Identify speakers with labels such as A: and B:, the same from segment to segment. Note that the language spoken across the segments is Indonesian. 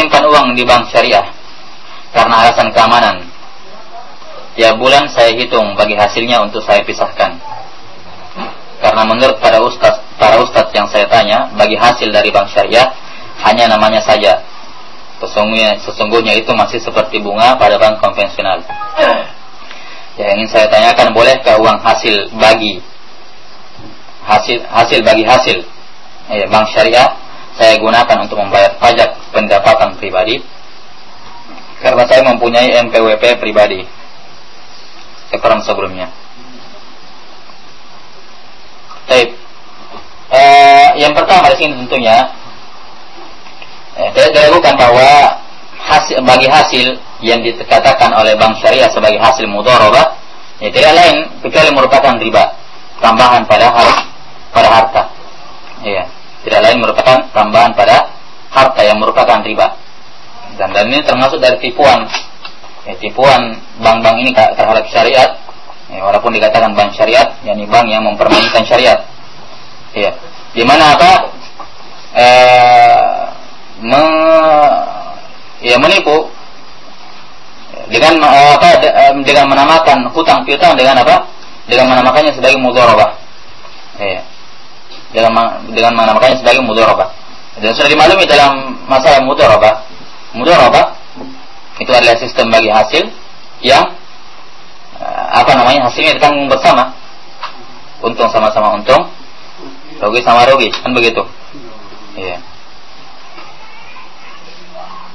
A: menyimpan uang di bank syariah karena alasan keamanan. Ya bulan saya hitung bagi hasilnya untuk saya pisahkan. Karena menurut para ustaz, para ustaz yang saya tanya, bagi hasil dari bank syariah hanya namanya saja. Sesungguhnya, sesungguhnya itu masih seperti bunga pada bank konvensional. Ya ingin saya tanyakan, bolehkah uang hasil bagi hasil hasil bagi hasil ya, bank syariah saya gunakan untuk membayar pajak pendapatan pribadi karena saya mempunyai NPWP pribadi ekoran sebelumnya. Baik. Eh, yang pertama di sini tentunya eh, diragukan bahwa hasil bagi hasil yang dikatakan oleh bank syariah sebagai hasil mudharabah ya tidak lain kecuali merupakan riba tambahan pada harta pada harta. Iya, tidak lain merupakan tambahan pada harta yang merupakan riba. Dan dan ini termasuk dari tipuan. Ya, tipuan bank-bank ini terhadap syariat. Ya, walaupun dikatakan bank syariat yakni bank yang mempermainkan syariat. Ya di mana apa? Eh, me, ya menipu. Dengan eh, apa eh, dengan menamakan hutang piutang dengan apa? Dengan menamakannya sebagai mudharabah. Ya dengan dengan menamakannya sebagai mudharabah. Dan sudah dimaklumi dalam masalah mudharabah mudharabah itu adalah sistem bagi hasil yang eh, apa namanya hasilnya ditanggung bersama. Untung sama-sama untung rugi sama rugi kan begitu? Iya.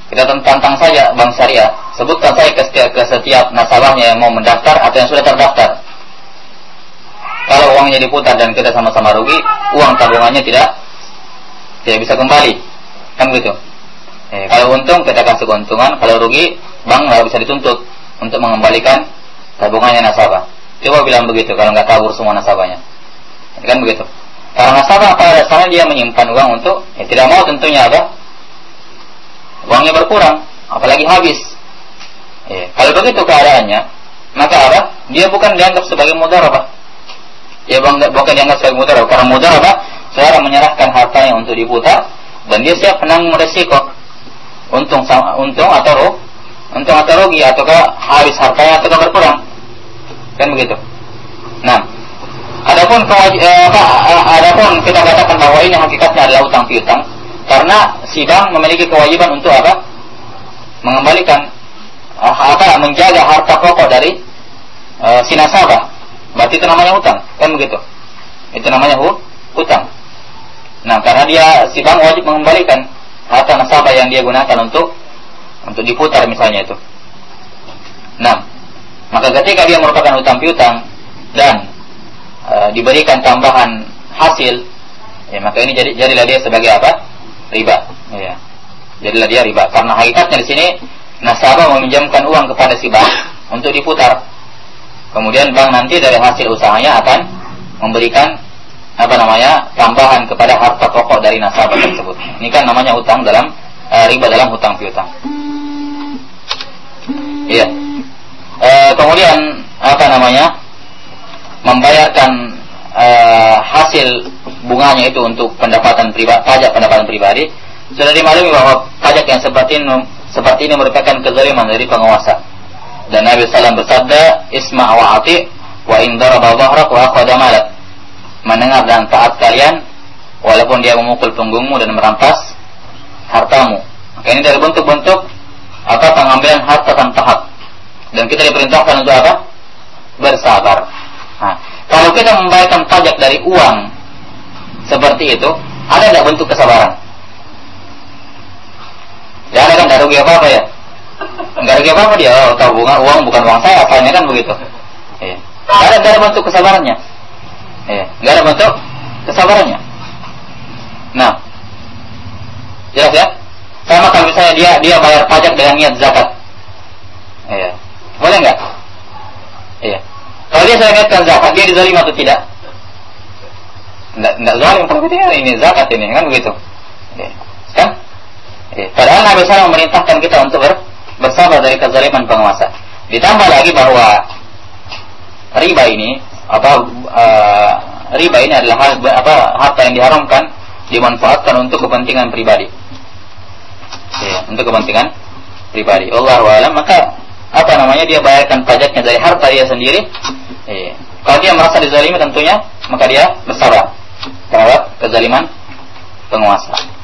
A: Kita tantang saja bank syariah. Sebutkan saya ke setiap, ke setiap nasabahnya yang mau mendaftar atau yang sudah terdaftar uangnya diputar dan kita sama-sama rugi uang tabungannya tidak tidak bisa kembali kan begitu Eh, kalau untung kita kasih keuntungan, kalau rugi bank nggak bisa dituntut untuk mengembalikan tabungannya nasabah. Coba bilang begitu kalau nggak tabur semua nasabahnya. Ya, kan begitu. Kalau nasabah pada dasarnya dia menyimpan uang untuk ya tidak mau tentunya apa? Uangnya berkurang, apalagi habis. Ya, kalau begitu keadaannya, maka apa? Dia bukan dianggap sebagai mudarabah. Dia bukan dianggap sebagai mudarabah karena mudarabah seorang menyerahkan hartanya untuk diputar dan dia siap menanggung resiko. Untung sama untung atau rugi untung atau rugi ataukah habis hartanya ataukah berkurang. Kan begitu? Nah adapun eh, eh, adapun kita katakan bahwa ini hakikatnya adalah utang piutang karena si bank memiliki kewajiban untuk apa? Mengembalikan uh, apa? Menjaga harta pokok dari uh, si berarti itu namanya utang kan begitu itu namanya hutang nah karena dia si bank wajib mengembalikan harta nasabah yang dia gunakan untuk untuk diputar misalnya itu. Nah, maka ketika dia merupakan utang piutang dan e, diberikan tambahan hasil, ya maka ini jadi jadilah dia sebagai apa? Riba. Ya. Jadilah dia riba. Karena hakikatnya di sini nasabah meminjamkan uang kepada si bank untuk diputar. Kemudian bank nanti dari hasil usahanya akan memberikan apa namanya tambahan kepada harta pokok dari nasabah tersebut. Ini kan namanya utang dalam uh, riba dalam hutang piutang. Iya. E, kemudian apa namanya membayarkan e, hasil bunganya itu untuk pendapatan pribadi pajak pendapatan pribadi sudah dimaklumi bahwa pajak yang seperti ini seperti ini merupakan kezaliman dari penguasa. Dan Nabi Sallam bersabda, "Isma' wa ati wa in daraba dhahrak wa malak." mendengar dan taat kalian walaupun dia memukul punggungmu dan merampas hartamu. Maka ini dari bentuk-bentuk apa pengambilan harta tanpa hak. Dan kita diperintahkan untuk apa? Bersabar. Nah, kalau kita membayarkan pajak dari uang seperti itu, ada tidak bentuk kesabaran? Ya ada kan, tidak rugi apa-apa ya? Enggak rugi apa-apa dia, oh, tahu uang bukan uang saya, asalnya kan begitu. Ya. Ada, ada bentuk kesabarannya. Ya, nggak ada bentuk kesabarannya. Nah, jelas ya? Sama kalau misalnya dia dia bayar pajak dengan niat zakat. Ya. Boleh nggak? Iya. Kalau dia saya niatkan zakat, dia dizalim atau tidak? Nggak, nggak zalim ya, ini zakat ini kan begitu. Ya. Kan? Ya. Padahal Nabi SAW memerintahkan kita untuk ber, bersabar dari kezaliman penguasa. Ditambah lagi bahwa riba ini apa uh, riba ini adalah hal, apa harta yang diharamkan dimanfaatkan untuk kepentingan pribadi. ya, untuk kepentingan pribadi. Allah alam maka apa namanya dia bayarkan pajaknya dari harta dia sendiri. Ya. Kalau dia merasa dizalimi tentunya maka dia bersabar terhadap kezaliman penguasa.